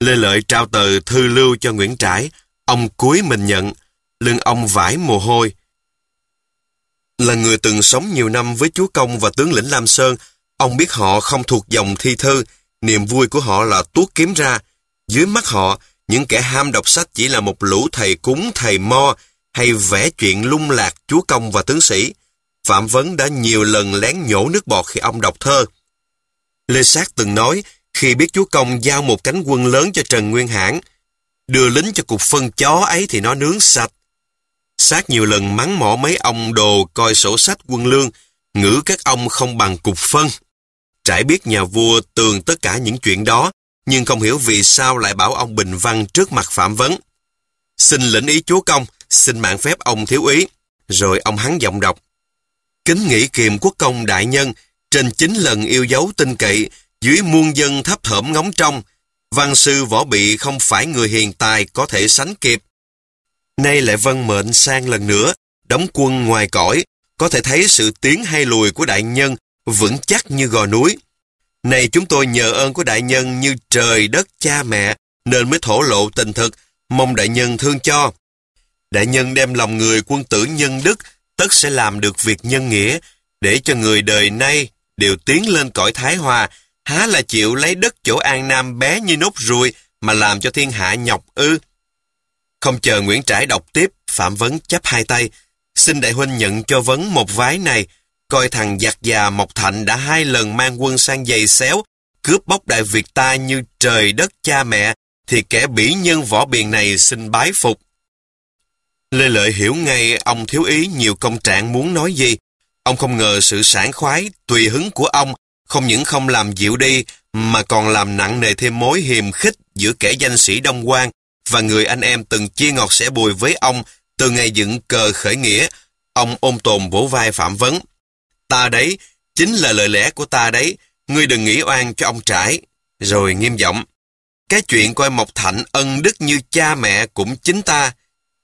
Lê Lợi trao tờ thư lưu cho Nguyễn Trãi, ông cúi mình nhận, lưng ông vải mồ hôi. Là người từng sống nhiều năm với chúa công và tướng lĩnh Lam Sơn, ông biết họ không thuộc dòng thi thư, niềm vui của họ là tuốt kiếm ra. Dưới mắt họ, những kẻ ham đọc sách chỉ là một lũ thầy cúng, thầy mo, hay vẽ chuyện lung lạc chúa công và tướng sĩ. Phạm Vấn đã nhiều lần lén nhổ nước bọt khi ông đọc thơ. Lê Sát từng nói, khi biết chúa công giao một cánh quân lớn cho Trần Nguyên Hãn, đưa lính cho cục phân chó ấy thì nó nướng sạch. Sát nhiều lần mắng mỏ mấy ông đồ coi sổ sách quân lương, ngữ các ông không bằng cục phân. Trải biết nhà vua tường tất cả những chuyện đó, nhưng không hiểu vì sao lại bảo ông Bình Văn trước mặt Phạm Vấn. Xin lĩnh ý chúa công, xin mạng phép ông thiếu ý. Rồi ông hắn giọng đọc. Kính nghĩ kiềm quốc công đại nhân, trên chín lần yêu dấu tinh cậy, dưới muôn dân thấp thởm ngóng trong, văn sư võ bị không phải người hiền tài có thể sánh kịp. Nay lại vân mệnh sang lần nữa, đóng quân ngoài cõi, có thể thấy sự tiến hay lùi của đại nhân vững chắc như gò núi. Này chúng tôi nhờ ơn của đại nhân như trời đất cha mẹ, nên mới thổ lộ tình thực, mong đại nhân thương cho. Đại nhân đem lòng người quân tử nhân đức, tất sẽ làm được việc nhân nghĩa. để cho người đời nay đều tiến lên cõi Thái Hòa, há là chịu lấy đất chỗ An Nam bé như nốt ruồi mà làm cho thiên hạ nhọc ư. Không chờ Nguyễn Trãi đọc tiếp, Phạm Vấn chấp hai tay, xin đại huynh nhận cho Vấn một vái này, coi thằng giặc già Mộc Thạnh đã hai lần mang quân sang giày xéo, cướp bóc Đại Việt ta như trời đất cha mẹ, thì kẻ bỉ nhân võ biền này xin bái phục. Lê Lợi hiểu ngay ông thiếu ý nhiều công trạng muốn nói gì. Ông không ngờ sự sảng khoái, tùy hứng của ông không những không làm dịu đi mà còn làm nặng nề thêm mối hiềm khích giữa kẻ danh sĩ Đông Quang và người anh em từng chia ngọt sẻ bùi với ông từ ngày dựng cờ khởi nghĩa. Ông ôm tồn vỗ vai Phạm Vấn. Ta đấy, chính là lời lẽ của ta đấy, ngươi đừng nghĩ oan cho ông trải. Rồi nghiêm giọng. Cái chuyện coi Mộc Thạnh ân đức như cha mẹ cũng chính ta.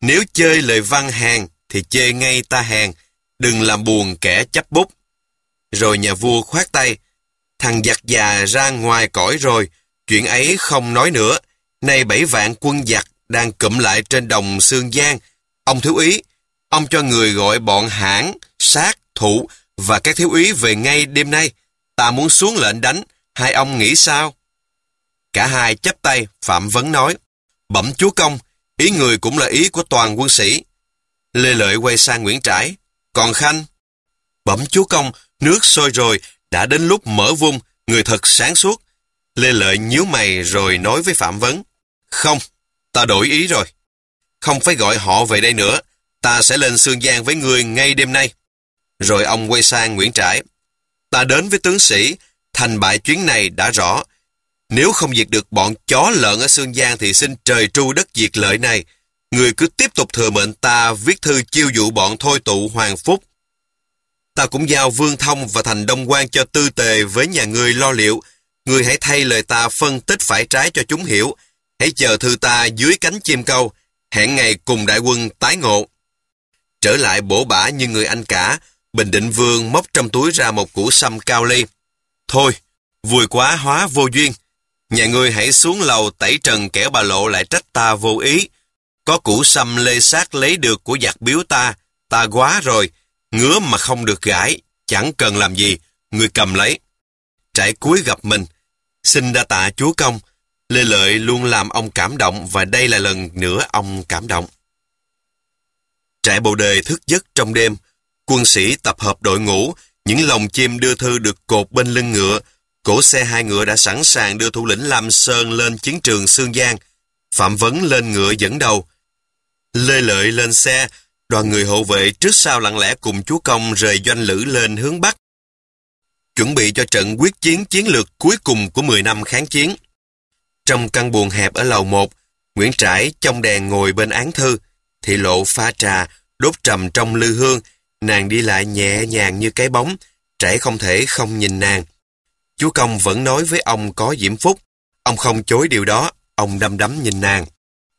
Nếu chơi lời văn hàng thì chê ngay ta hàng, đừng làm buồn kẻ chấp bút. Rồi nhà vua khoát tay, thằng giặc già ra ngoài cõi rồi, chuyện ấy không nói nữa. Nay bảy vạn quân giặc đang cụm lại trên đồng Sương Giang. Ông thiếu ý, ông cho người gọi bọn hãng, sát, thủ và các thiếu úy về ngay đêm nay. Ta muốn xuống lệnh đánh, hai ông nghĩ sao? Cả hai chấp tay, Phạm Vấn nói. Bẩm chúa công, ý người cũng là ý của toàn quân sĩ. Lê Lợi quay sang Nguyễn Trãi. Còn Khanh? Bẩm chúa công, nước sôi rồi, đã đến lúc mở vung, người thật sáng suốt. Lê Lợi nhíu mày rồi nói với Phạm Vấn. Không, ta đổi ý rồi. Không phải gọi họ về đây nữa, ta sẽ lên Sương Giang với người ngay đêm nay. Rồi ông quay sang Nguyễn Trãi. Ta đến với tướng sĩ, thành bại chuyến này đã rõ. Nếu không diệt được bọn chó lợn ở Sương Giang thì xin trời tru đất diệt lợi này. Người cứ tiếp tục thừa mệnh ta viết thư chiêu dụ bọn thôi tụ Hoàng Phúc. Ta cũng giao Vương Thông và Thành Đông quan cho tư tề với nhà người lo liệu. người hãy thay lời ta phân tích phải trái cho chúng hiểu. Hãy chờ thư ta dưới cánh chim câu. Hẹn ngày cùng đại quân tái ngộ. Trở lại bổ bả như người anh cả, Bình Định Vương móc trong túi ra một củ sâm cao ly. Thôi, vui quá hóa vô duyên. Nhà ngươi hãy xuống lầu tẩy trần kẻ bà lộ lại trách ta vô ý. Có củ sâm lê sát lấy được của giặc biếu ta, ta quá rồi. Ngứa mà không được gãi, chẳng cần làm gì, người cầm lấy. Trải cuối gặp mình, xin đa tạ chúa công. Lê Lợi luôn làm ông cảm động và đây là lần nữa ông cảm động. Trại bồ đề thức giấc trong đêm, Quân sĩ tập hợp đội ngũ, những lồng chim đưa thư được cột bên lưng ngựa, cổ xe hai ngựa đã sẵn sàng đưa thủ lĩnh Lam Sơn lên chiến trường Sương Giang. Phạm Vấn lên ngựa dẫn đầu. Lê Lợi lên xe, đoàn người hộ vệ trước sau lặng lẽ cùng chúa công rời doanh lữ lên hướng Bắc. Chuẩn bị cho trận quyết chiến chiến lược cuối cùng của 10 năm kháng chiến. Trong căn buồng hẹp ở lầu 1, Nguyễn Trãi trong đèn ngồi bên án thư, thị lộ pha trà, đốt trầm trong lư hương, Nàng đi lại nhẹ nhàng như cái bóng, trẻ không thể không nhìn nàng. Chúa Công vẫn nói với ông có diễm phúc. Ông không chối điều đó, ông đâm đắm nhìn nàng.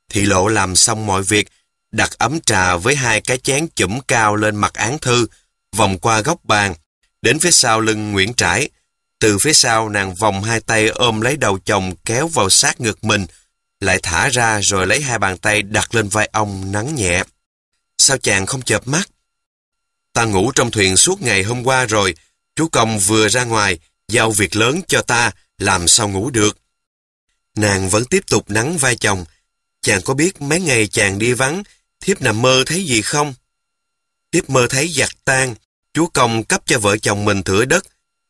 Thị lộ làm xong mọi việc, đặt ấm trà với hai cái chén chủm cao lên mặt án thư, vòng qua góc bàn, đến phía sau lưng Nguyễn Trãi. Từ phía sau nàng vòng hai tay ôm lấy đầu chồng kéo vào sát ngực mình, lại thả ra rồi lấy hai bàn tay đặt lên vai ông nắng nhẹ. Sao chàng không chợp mắt? Ta ngủ trong thuyền suốt ngày hôm qua rồi, chú công vừa ra ngoài, giao việc lớn cho ta, làm sao ngủ được. Nàng vẫn tiếp tục nắng vai chồng. Chàng có biết mấy ngày chàng đi vắng, thiếp nằm mơ thấy gì không? Thiếp mơ thấy giặc tan, chú công cấp cho vợ chồng mình thửa đất.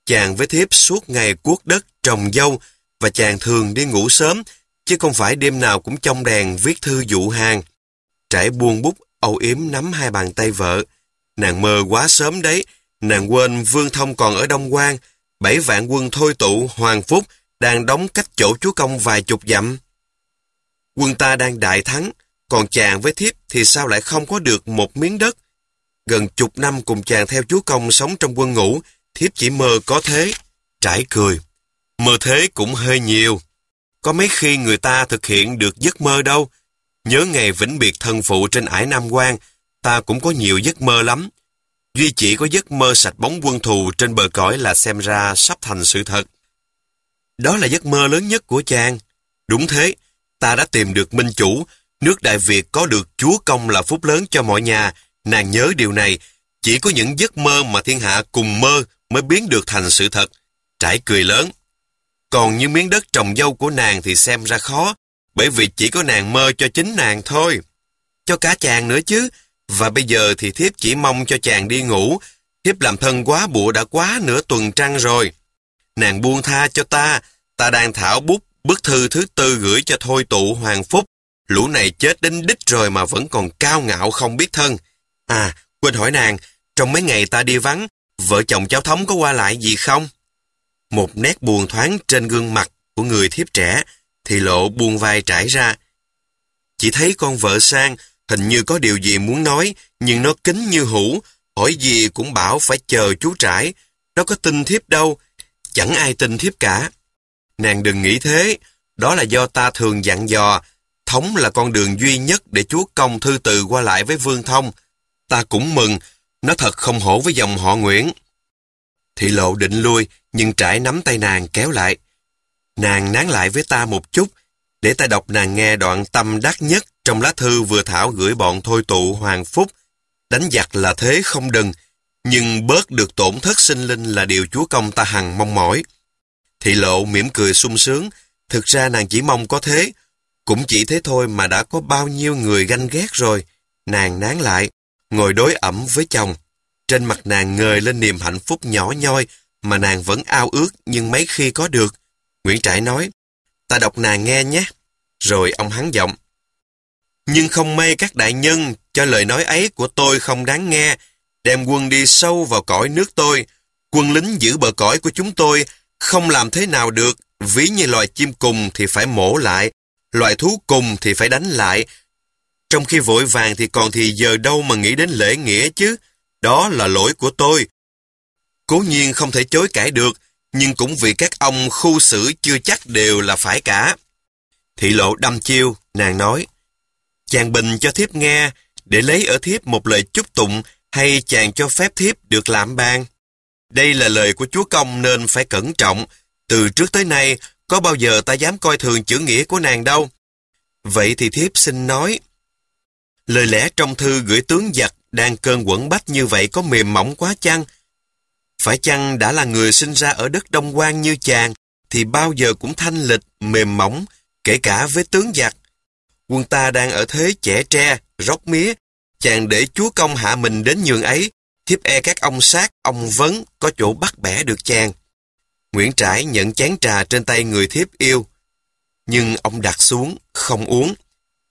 Chàng với thiếp suốt ngày cuốc đất, trồng dâu, và chàng thường đi ngủ sớm, chứ không phải đêm nào cũng trong đèn viết thư dụ hàng. Trải buông bút, âu yếm nắm hai bàn tay vợ. Nàng mơ quá sớm đấy, nàng quên Vương Thông còn ở Đông Quan, bảy vạn quân thôi tụ Hoàng Phúc đang đóng cách chỗ chúa công vài chục dặm. Quân ta đang đại thắng, còn chàng với thiếp thì sao lại không có được một miếng đất? Gần chục năm cùng chàng theo chúa công sống trong quân ngũ, thiếp chỉ mơ có thế. Trải cười. Mơ thế cũng hơi nhiều. Có mấy khi người ta thực hiện được giấc mơ đâu. Nhớ ngày vĩnh biệt thân phụ trên ải Nam Quan, ta cũng có nhiều giấc mơ lắm. Duy chỉ có giấc mơ sạch bóng quân thù trên bờ cõi là xem ra sắp thành sự thật. Đó là giấc mơ lớn nhất của chàng. Đúng thế, ta đã tìm được minh chủ, nước Đại Việt có được chúa công là phúc lớn cho mọi nhà, nàng nhớ điều này, Chỉ có những giấc mơ mà thiên hạ cùng mơ mới biến được thành sự thật. Trải cười lớn. Còn như miếng đất trồng dâu của nàng thì xem ra khó, bởi vì chỉ có nàng mơ cho chính nàng thôi. Cho cả chàng nữa chứ, và bây giờ thì thiếp chỉ mong cho chàng đi ngủ, thiếp làm thân quá bụa đã quá nửa tuần trăng rồi. Nàng buông tha cho ta, ta đang thảo bút bức thư thứ tư gửi cho thôi tụ Hoàng Phúc. Lũ này chết đến đích rồi mà vẫn còn cao ngạo không biết thân. À, quên hỏi nàng, trong mấy ngày ta đi vắng, vợ chồng cháu thống có qua lại gì không? Một nét buồn thoáng trên gương mặt của người thiếp trẻ, thì lộ buông vai trải ra. Chỉ thấy con vợ sang, hình như có điều gì muốn nói, nhưng nó kính như hũ, hỏi gì cũng bảo phải chờ chú trải. Nó có tin thiếp đâu, chẳng ai tin thiếp cả. Nàng đừng nghĩ thế, đó là do ta thường dặn dò, thống là con đường duy nhất để chúa công thư từ qua lại với vương thông. Ta cũng mừng, nó thật không hổ với dòng họ Nguyễn. Thị lộ định lui, nhưng trải nắm tay nàng kéo lại. Nàng nán lại với ta một chút, để ta đọc nàng nghe đoạn tâm đắc nhất trong lá thư vừa thảo gửi bọn thôi tụ Hoàng Phúc. Đánh giặc là thế không đừng, nhưng bớt được tổn thất sinh linh là điều chúa công ta hằng mong mỏi. Thị lộ mỉm cười sung sướng, thực ra nàng chỉ mong có thế, cũng chỉ thế thôi mà đã có bao nhiêu người ganh ghét rồi. Nàng nán lại, ngồi đối ẩm với chồng. Trên mặt nàng ngời lên niềm hạnh phúc nhỏ nhoi mà nàng vẫn ao ước nhưng mấy khi có được. Nguyễn Trãi nói, ta đọc nàng nghe nhé. Rồi ông hắn giọng. Nhưng không may các đại nhân cho lời nói ấy của tôi không đáng nghe, đem quân đi sâu vào cõi nước tôi. Quân lính giữ bờ cõi của chúng tôi không làm thế nào được, ví như loài chim cùng thì phải mổ lại, loài thú cùng thì phải đánh lại. Trong khi vội vàng thì còn thì giờ đâu mà nghĩ đến lễ nghĩa chứ, đó là lỗi của tôi. Cố nhiên không thể chối cãi được, nhưng cũng vì các ông khu xử chưa chắc đều là phải cả. Thị lộ đâm chiêu, nàng nói, chàng bình cho thiếp nghe, để lấy ở thiếp một lời chúc tụng hay chàng cho phép thiếp được làm ban. Đây là lời của chúa công nên phải cẩn trọng. Từ trước tới nay, có bao giờ ta dám coi thường chữ nghĩa của nàng đâu. Vậy thì thiếp xin nói. Lời lẽ trong thư gửi tướng giặc đang cơn quẩn bách như vậy có mềm mỏng quá chăng? Phải chăng đã là người sinh ra ở đất Đông quan như chàng, thì bao giờ cũng thanh lịch, mềm mỏng, kể cả với tướng giặc. Quân ta đang ở thế chẻ tre, róc mía, chàng để chúa công hạ mình đến nhường ấy, thiếp e các ông sát, ông vấn có chỗ bắt bẻ được chàng. Nguyễn Trãi nhận chén trà trên tay người thiếp yêu, nhưng ông đặt xuống, không uống.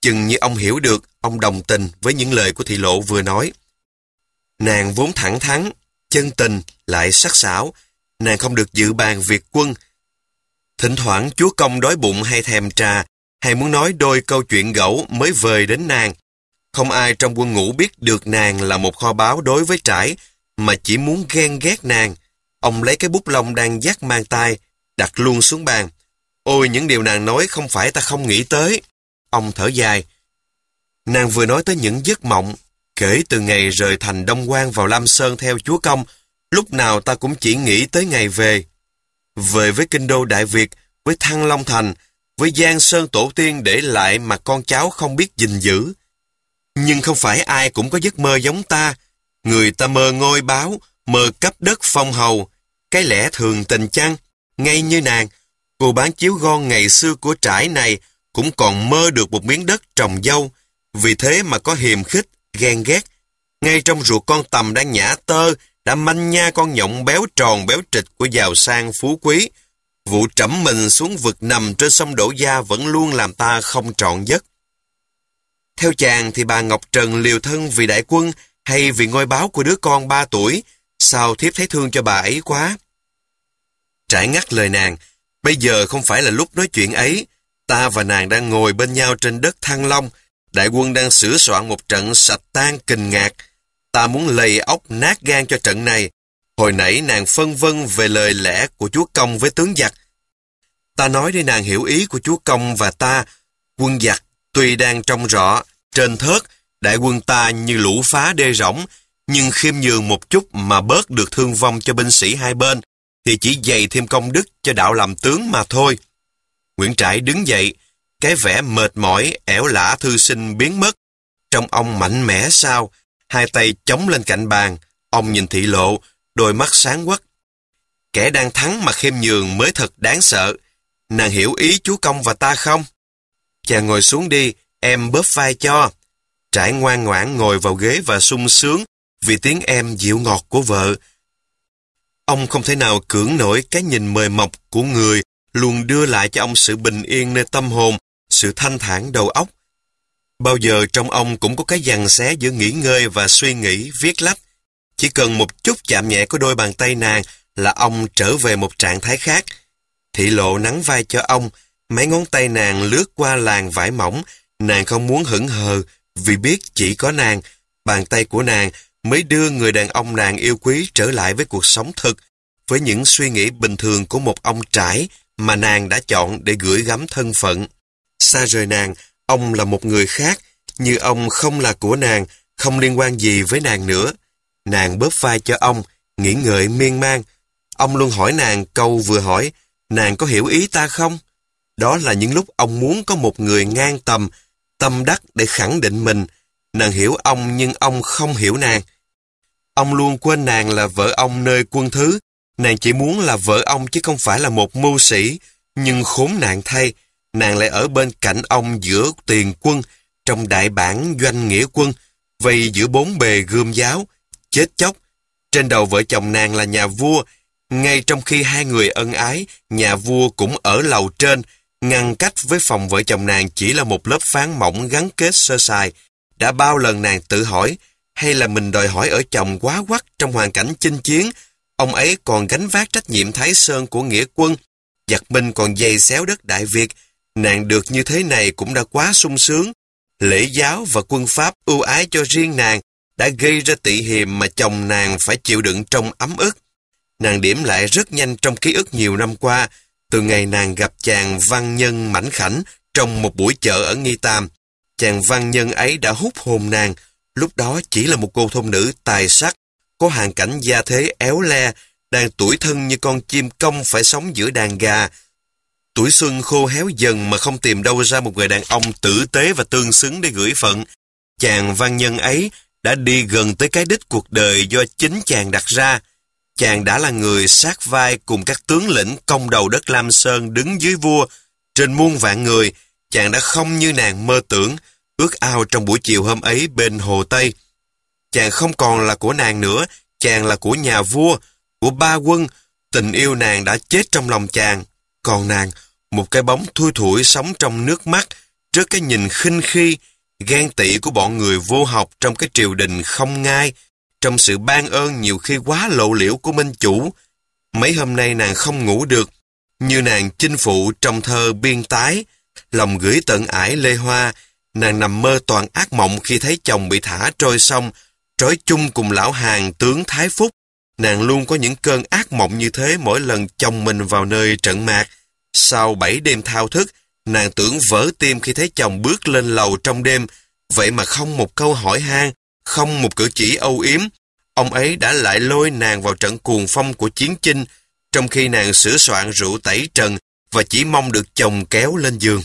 Chừng như ông hiểu được, ông đồng tình với những lời của thị lộ vừa nói. Nàng vốn thẳng thắn, chân tình, lại sắc sảo, nàng không được dự bàn việc quân. Thỉnh thoảng chúa công đói bụng hay thèm trà, hay muốn nói đôi câu chuyện gẫu mới vời đến nàng. Không ai trong quân ngũ biết được nàng là một kho báu đối với trải, mà chỉ muốn ghen ghét nàng. Ông lấy cái bút lông đang dắt mang tay, đặt luôn xuống bàn. Ôi, những điều nàng nói không phải ta không nghĩ tới. Ông thở dài. Nàng vừa nói tới những giấc mộng, kể từ ngày rời thành Đông Quan vào Lam Sơn theo chúa công, lúc nào ta cũng chỉ nghĩ tới ngày về. Về với kinh đô Đại Việt, với Thăng Long Thành, với gian Sơn Tổ tiên để lại mà con cháu không biết gìn giữ. Nhưng không phải ai cũng có giấc mơ giống ta. Người ta mơ ngôi báo, mơ cấp đất phong hầu. Cái lẽ thường tình chăng, ngay như nàng, cô bán chiếu gon ngày xưa của trải này cũng còn mơ được một miếng đất trồng dâu. Vì thế mà có hiềm khích, ghen ghét. Ngay trong ruột con tầm đang nhả tơ, đã manh nha con nhộng béo tròn béo trịch của giàu sang phú quý. Vụ trẫm mình xuống vực nằm trên sông Đổ Gia vẫn luôn làm ta không trọn giấc. Theo chàng thì bà Ngọc Trần liều thân vì đại quân hay vì ngôi báo của đứa con ba tuổi, sao thiếp thấy thương cho bà ấy quá. Trải ngắt lời nàng, bây giờ không phải là lúc nói chuyện ấy, ta và nàng đang ngồi bên nhau trên đất Thăng Long, đại quân đang sửa soạn một trận sạch tan kình ngạc. Ta muốn lầy ốc nát gan cho trận này. Hồi nãy nàng phân vân về lời lẽ của chúa công với tướng giặc. Ta nói để nàng hiểu ý của chúa công và ta, quân giặc Tuy đang trông rõ, trên thớt, đại quân ta như lũ phá đê rỗng, nhưng khiêm nhường một chút mà bớt được thương vong cho binh sĩ hai bên, thì chỉ dày thêm công đức cho đạo làm tướng mà thôi. Nguyễn Trãi đứng dậy, cái vẻ mệt mỏi, ẻo lả thư sinh biến mất. Trong ông mạnh mẽ sao, hai tay chống lên cạnh bàn, Ông nhìn thị lộ, đôi mắt sáng quắc. Kẻ đang thắng mà khiêm nhường mới thật đáng sợ. Nàng hiểu ý chú Công và ta không? Chàng ngồi xuống đi, em bóp vai cho. Trải ngoan ngoãn ngồi vào ghế và sung sướng vì tiếng em dịu ngọt của vợ. Ông không thể nào cưỡng nổi cái nhìn mời mọc của người luôn đưa lại cho ông sự bình yên nơi tâm hồn, sự thanh thản đầu óc. Bao giờ trong ông cũng có cái dằn xé giữa nghỉ ngơi và suy nghĩ, viết lách. Chỉ cần một chút chạm nhẹ của đôi bàn tay nàng là ông trở về một trạng thái khác. Thị lộ nắng vai cho ông, mấy ngón tay nàng lướt qua làn vải mỏng, nàng không muốn hững hờ vì biết chỉ có nàng, bàn tay của nàng mới đưa người đàn ông nàng yêu quý trở lại với cuộc sống thực, với những suy nghĩ bình thường của một ông trải mà nàng đã chọn để gửi gắm thân phận. Xa rời nàng, ông là một người khác, như ông không là của nàng, không liên quan gì với nàng nữa. Nàng bóp vai cho ông, nghĩ ngợi miên man. Ông luôn hỏi nàng câu vừa hỏi, nàng có hiểu ý ta không? Đó là những lúc ông muốn có một người ngang tầm, tâm đắc để khẳng định mình. Nàng hiểu ông nhưng ông không hiểu nàng. Ông luôn quên nàng là vợ ông nơi quân thứ. Nàng chỉ muốn là vợ ông chứ không phải là một mưu sĩ. Nhưng khốn nạn thay, nàng lại ở bên cạnh ông giữa tiền quân, trong đại bản doanh nghĩa quân, vây giữa bốn bề gươm giáo, chết chóc. Trên đầu vợ chồng nàng là nhà vua, ngay trong khi hai người ân ái, nhà vua cũng ở lầu trên, ngăn cách với phòng vợ chồng nàng chỉ là một lớp phán mỏng gắn kết sơ sài. Đã bao lần nàng tự hỏi, hay là mình đòi hỏi ở chồng quá quắc trong hoàn cảnh chinh chiến, ông ấy còn gánh vác trách nhiệm Thái Sơn của nghĩa quân, giặc minh còn dày xéo đất Đại Việt, nàng được như thế này cũng đã quá sung sướng. Lễ giáo và quân pháp ưu ái cho riêng nàng đã gây ra tị hiềm mà chồng nàng phải chịu đựng trong ấm ức. Nàng điểm lại rất nhanh trong ký ức nhiều năm qua, từ ngày nàng gặp chàng văn nhân mảnh khảnh trong một buổi chợ ở Nghi Tam. Chàng văn nhân ấy đã hút hồn nàng, lúc đó chỉ là một cô thôn nữ tài sắc, có hoàn cảnh gia thế éo le, đang tuổi thân như con chim công phải sống giữa đàn gà. Tuổi xuân khô héo dần mà không tìm đâu ra một người đàn ông tử tế và tương xứng để gửi phận. Chàng văn nhân ấy đã đi gần tới cái đích cuộc đời do chính chàng đặt ra. Chàng đã là người sát vai cùng các tướng lĩnh công đầu đất Lam Sơn đứng dưới vua. Trên muôn vạn người, chàng đã không như nàng mơ tưởng, ước ao trong buổi chiều hôm ấy bên Hồ Tây. Chàng không còn là của nàng nữa, chàng là của nhà vua, của ba quân. Tình yêu nàng đã chết trong lòng chàng. Còn nàng, một cái bóng thui thủi sống trong nước mắt, trước cái nhìn khinh khi, ghen tị của bọn người vô học trong cái triều đình không ngai, trong sự ban ơn nhiều khi quá lộ liễu của minh chủ. Mấy hôm nay nàng không ngủ được, như nàng chinh phụ trong thơ biên tái, lòng gửi tận ải lê hoa, nàng nằm mơ toàn ác mộng khi thấy chồng bị thả trôi sông, trói chung cùng lão hàng tướng Thái Phúc. Nàng luôn có những cơn ác mộng như thế mỗi lần chồng mình vào nơi trận mạc. Sau bảy đêm thao thức, nàng tưởng vỡ tim khi thấy chồng bước lên lầu trong đêm, vậy mà không một câu hỏi han, không một cử chỉ âu yếm, ông ấy đã lại lôi nàng vào trận cuồng phong của chiến chinh, trong khi nàng sửa soạn rượu tẩy trần và chỉ mong được chồng kéo lên giường.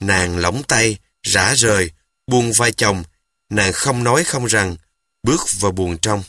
Nàng lỏng tay, rã rời, buông vai chồng, nàng không nói không rằng, bước vào buồn trong.